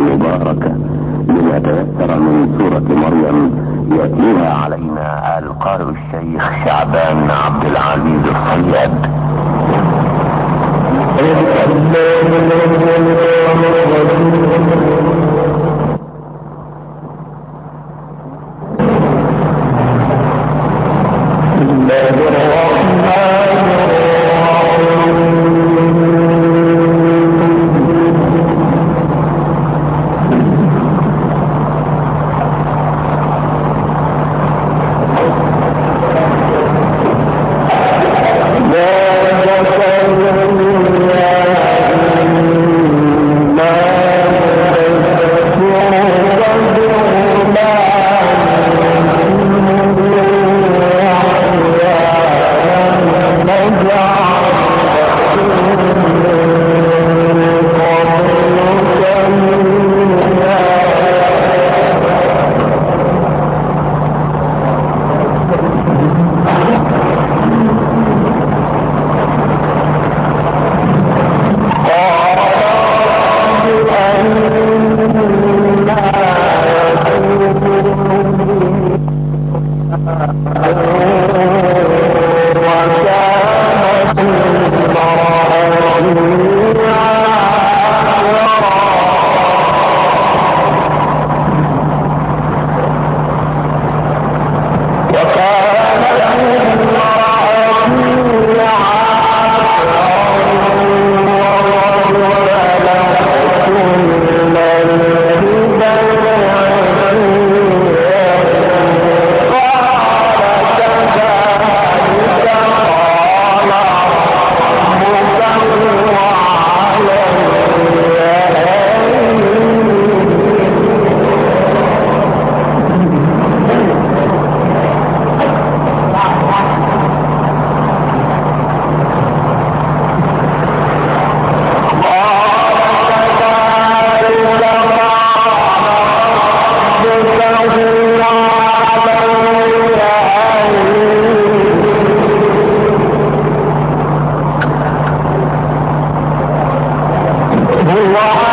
المباركة لما تيسر من سورة مريم يتلوها علينا القارئ الشيخ شعبان عبد العزيز الصياد. لا والله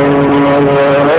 الله